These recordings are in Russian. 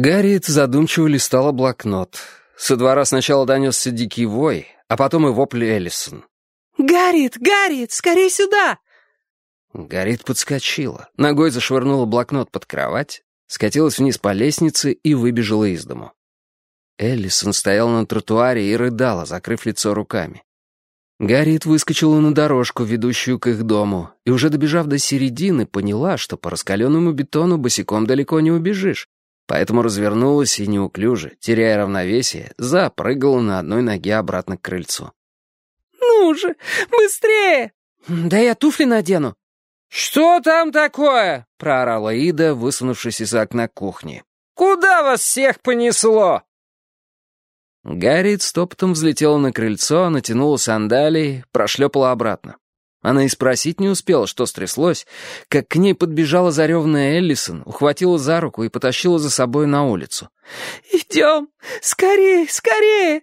Гарриет задумчиво листала блокнот. Со двора сначала донесся дикий вой, а потом и вопль Эллисон. «Гарриет, Гарриет, скорей сюда!» Гарриет подскочила, ногой зашвырнула блокнот под кровать, скатилась вниз по лестнице и выбежала из дому. Эллисон стояла на тротуаре и рыдала, закрыв лицо руками. Гарриет выскочила на дорожку, ведущую к их дому, и уже добежав до середины, поняла, что по раскаленному бетону босиком далеко не убежишь, поэтому развернулась и неуклюже, теряя равновесие, запрыгала на одной ноге обратно к крыльцу. «Ну же, быстрее!» «Да я туфли надену». «Что там такое?» — проорала Ида, высунувшись из окна кухни. «Куда вас всех понесло?» Гарриет стопотом взлетела на крыльцо, натянула сандалии, прошлепала обратно. Она и спросить не успела, что стряслось, как к ней подбежала зареванная Эллисон, ухватила за руку и потащила за собой на улицу. «Идем! Скорее, скорее!»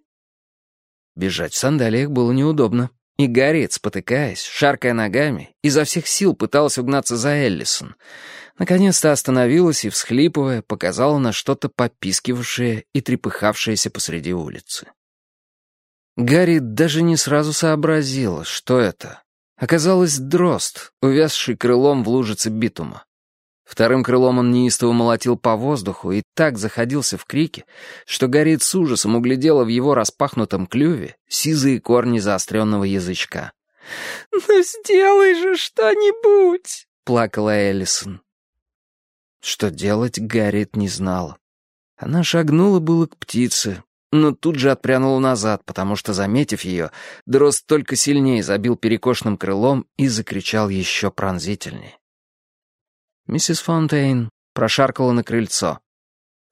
Бежать в сандалиях было неудобно. И Гарриет, спотыкаясь, шаркая ногами, изо всех сил пыталась угнаться за Эллисон — Наконец-то остановилась и, всхлипывая, показала на что-то попискивавшее и трепыхавшееся посреди улицы. Гарри даже не сразу сообразила, что это. Оказалось, дрозд, увязший крылом в лужице битума. Вторым крылом он неистово молотил по воздуху и так заходился в крике, что Гарри с ужасом углядела в его распахнутом клюве сизые корни заостренного язычка. «Ну сделай же что-нибудь!» — плакала Эллисон. Что делать, Гарриет не знала. Она шагнула было к птице, но тут же отпрянула назад, потому что, заметив ее, дрозд только сильнее забил перекошенным крылом и закричал еще пронзительнее. Миссис Фонтейн прошаркала на крыльцо.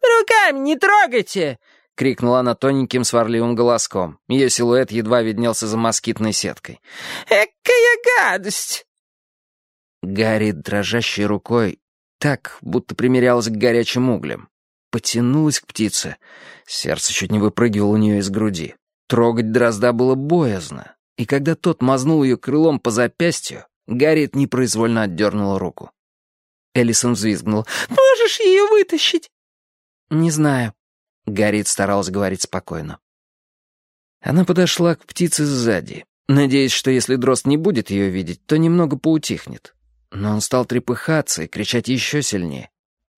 «Руками не трогайте!» — крикнула она тоненьким сварливым голоском. Ее силуэт едва виднелся за москитной сеткой. «Экая гадость!» Гарри, дрожащей рукой, так, будто примерялась к горячим углям. Потянулась к птице. Сердце чуть не выпрыгивало у нее из груди. Трогать дрозда было боязно. И когда тот мазнул ее крылом по запястью, Гарриет непроизвольно отдернула руку. Элисон взвизгнул. «Можешь ее вытащить?» «Не знаю». Гарриет старалась говорить спокойно. Она подошла к птице сзади, надеясь, что если дрозд не будет ее видеть, то немного поутихнет. Но он стал трепыхаться и кричать еще сильнее.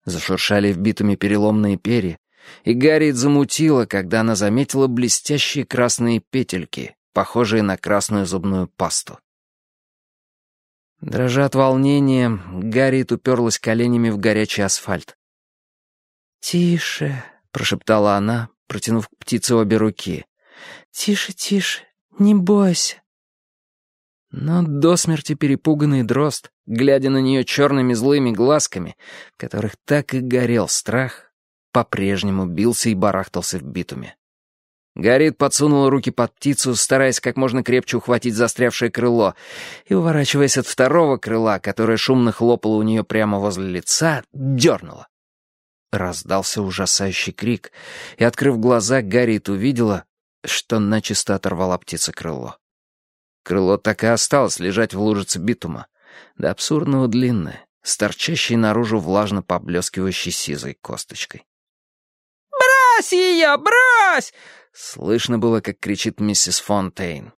Зашуршали вбитыми переломные перья, и Гарриет замутила, когда она заметила блестящие красные петельки, похожие на красную зубную пасту. Дрожа от волнения, Гарриет уперлась коленями в горячий асфальт. «Тише», — прошептала она, протянув к птице обе руки. «Тише, тише, не бойся». Но до смерти перепуганный дрозд, глядя на нее черными злыми глазками, в которых так и горел страх, по-прежнему бился и барахтался в битуме. Гарриет подсунула руки под птицу, стараясь как можно крепче ухватить застрявшее крыло, и, уворачиваясь от второго крыла, которое шумно хлопало у нее прямо возле лица, дернула. Раздался ужасающий крик, и, открыв глаза, Гарриет увидела, что начисто оторвала птица крыло. Крыло так и осталось лежать в лужице битума, до абсурдного длинное, с торчащей наружу влажно поблескивающей сизой косточкой. «Брось ее, брось!» Слышно было, как кричит миссис Фонтейн.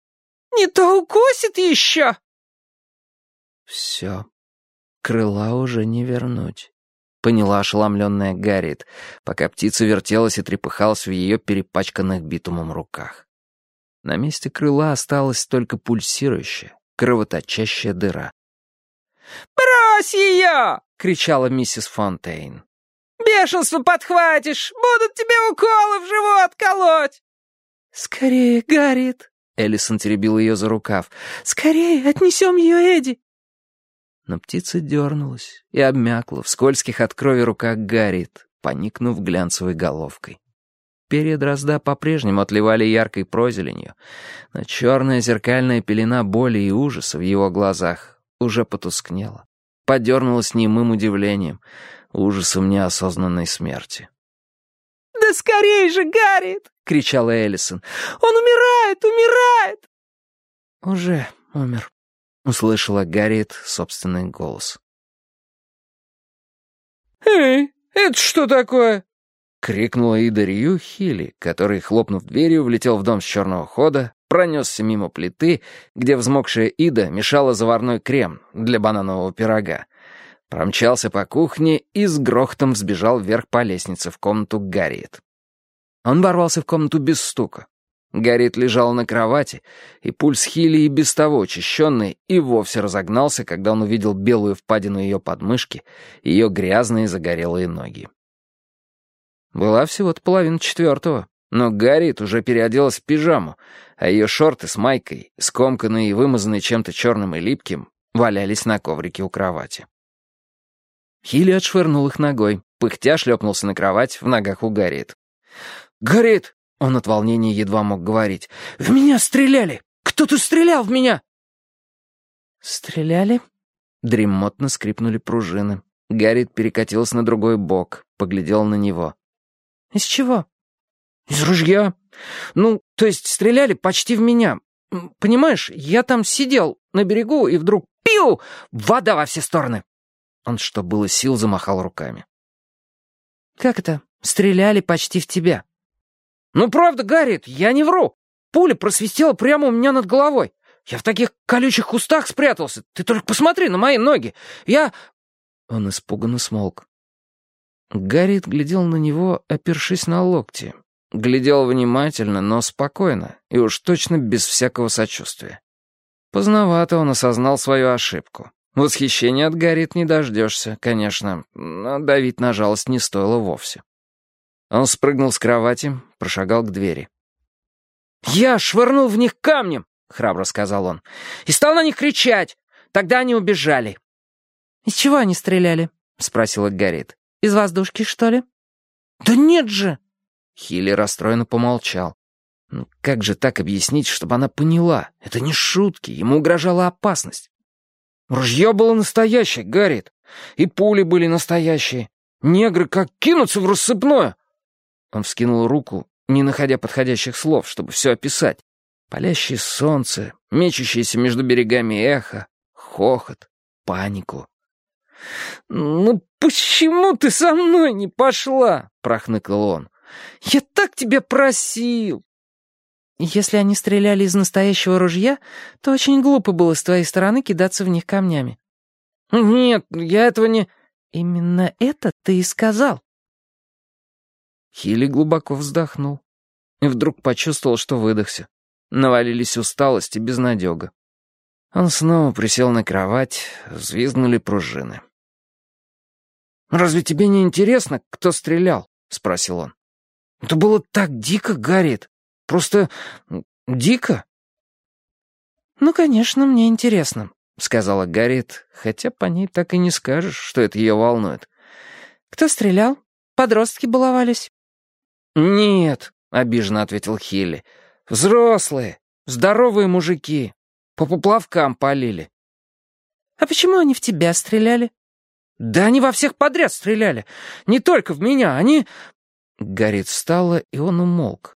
«Не то укусит еще!» «Все, крыла уже не вернуть», — поняла ошеломленная Гарриет, пока птица вертелась и трепыхалась в ее перепачканных битумом руках. На месте крыла осталась только пульсирующая, кровоточащая дыра. «Брось ее!» — кричала миссис Фонтейн. «Бешенство подхватишь! Будут тебе уколы в живот колоть!» «Скорее, Гарриет!» — Эллисон теребил ее за рукав. «Скорее, отнесем ее Эдди!» Но птица дернулась и обмякла в скользких от крови руках Гарриет, поникнув глянцевой головкой. Перья дрозда по-прежнему отливали яркой прозеленью, но черная зеркальная пелена боли и ужаса в его глазах уже потускнела, подернулась немым удивлением, ужасом неосознанной смерти. «Да скорей же, Гарриет!» — кричала Эллисон. «Он умирает, умирает!» «Уже умер», — услышала Гарриет собственный голос. «Эй, это что такое?» — крикнула Ида Рью Хилли, который, хлопнув дверью, влетел в дом с черного хода, пронесся мимо плиты, где взмокшая Ида мешала заварной крем для бананового пирога, промчался по кухне и с грохотом взбежал вверх по лестнице в комнату Гарриет. Он ворвался в комнату без стука. Гарриет лежал на кровати, и пульс Хилли и без того учащенный и вовсе разогнался, когда он увидел белую впадину ее подмышки ее грязные загорелые ноги. Была всего-то половина четвертого, но Гарриет уже переоделась в пижаму, а ее шорты с майкой, скомканные и вымазанные чем-то черным и липким, валялись на коврике у кровати. Хилли отшвырнул их ногой, пыхтя шлепнулся на кровать в ногах у Гарриет. «Гарриет!» — он от волнения едва мог говорить. «В меня стреляли! Кто-то стрелял в меня!» «Стреляли?» Дремотно скрипнули пружины. Гарриет перекатилась на другой бок, поглядел на него. «Из чего?» «Из ружья. Ну, то есть стреляли почти в меня. Понимаешь, я там сидел на берегу, и вдруг пиу! Вода во все стороны!» Он, что было сил, замахал руками. «Как это? Стреляли почти в тебя?» «Ну, правда, Гарриет, я не вру. Пуля просвистела прямо у меня над головой. Я в таких колючих кустах спрятался. Ты только посмотри на мои ноги. Я...» Он испуганно смолк. Гарриет глядел на него, опершись на локти. Глядел внимательно, но спокойно, и уж точно без всякого сочувствия. Поздновато он осознал свою ошибку. Восхищения от Гарриет не дождешься, конечно, но давить на жалость не стоило вовсе. Он спрыгнул с кровати, прошагал к двери. «Я швырнул в них камнем!» — храбро сказал он. «И стал на них кричать! Тогда они убежали!» «Из чего они стреляли?» — спросила Гарриет. Из воздушки, что ли?» «Да нет же!» Хилли расстроенно помолчал. Ну, как же так объяснить, чтобы она поняла? Это не шутки, ему угрожала опасность. Ружье было настоящее, Гаррит. И пули были настоящие. Негры как кинутся в рассыпное. Он вскинул руку, не находя подходящих слов, чтобы все описать. Палящее солнце, мечущееся между берегами эхо, хохот, панику. «Ну почему ты со мной не пошла?» — прохныкал он. «Я так тебя просил!» «Если они стреляли из настоящего ружья, то очень глупо было с твоей стороны кидаться в них камнями». «Нет, я этого не...» «Именно это ты и сказал». Хилли глубоко вздохнул и вдруг почувствовал, что выдохся. Навалились усталость и безнадега. Он снова присел на кровать, взвизгнули пружины. «Разве тебе не интересно, кто стрелял?» — спросил он. «Это было так дико, Гарриет. Просто дико». «Ну, конечно, мне интересно», — сказала Гарриет, хотя по ней так и не скажешь, что это ее волнует. «Кто стрелял? Подростки баловались?» «Нет», — обиженно ответил Хилли. «Взрослые, здоровые мужики. По поплавкам полили». «А почему они в тебя стреляли?» «Да они во всех подряд стреляли. Не только в меня, они...» Гарри встала, и он умолк.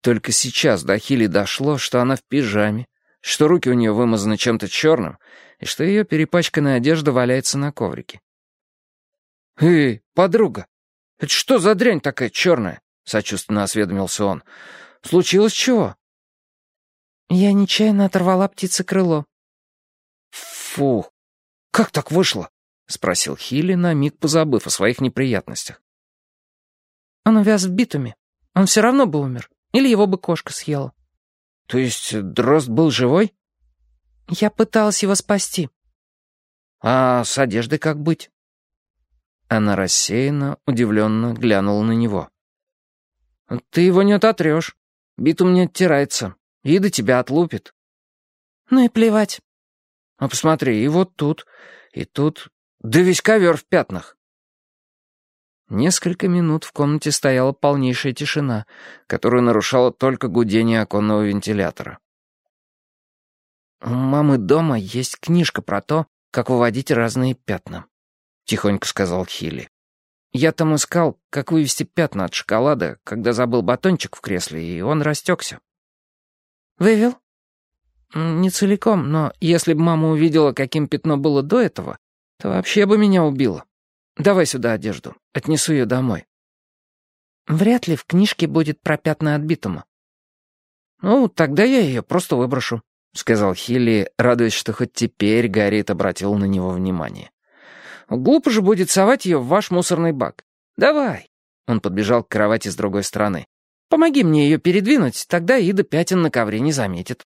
Только сейчас до Хили дошло, что она в пижаме, что руки у нее вымазаны чем-то черным, и что ее перепачканная одежда валяется на коврике. «Эй, подруга, это что за дрянь такая черная?» — сочувственно осведомился он. «Случилось чего?» «Я нечаянно оторвала птице крыло». «Фу, как так вышло?» — спросил Хилли, на миг позабыв о своих неприятностях. «Он увяз в битуме. Он все равно бы умер. Или его бы кошка съела». «То есть дрозд был живой?» «Я пыталась его спасти». «А с одеждой как быть?» Она рассеянно, удивленно глянула на него. «Ты его не ототрешь. Битум не оттирается. Ида тебя отлупит». «Ну и плевать». «А посмотри, и вот тут, и тут да весь ковер в пятнах. Несколько минут в комнате стояла полнейшая тишина, которую нарушало только гудение оконного вентилятора. «У мамы дома есть книжка про то, как выводить разные пятна», — тихонько сказал Хилли. «Я там искал, как вывести пятна от шоколада, когда забыл батончик в кресле, и он растекся». «Вывел?» «Не целиком, но если бы мама увидела, каким пятно было до этого, то вообще бы меня убило. Давай сюда одежду, отнесу ее домой». Вряд ли в книжке будет пропятна от битума. «Ну, тогда я ее просто выброшу», — сказал Хилли, радуясь, что хоть теперь Гарриет обратил на него внимание. «Глупо же будет совать ее в ваш мусорный бак. Давай». Он подбежал к кровати с другой стороны. «Помоги мне ее передвинуть, тогда Ида пятен на ковре не заметит».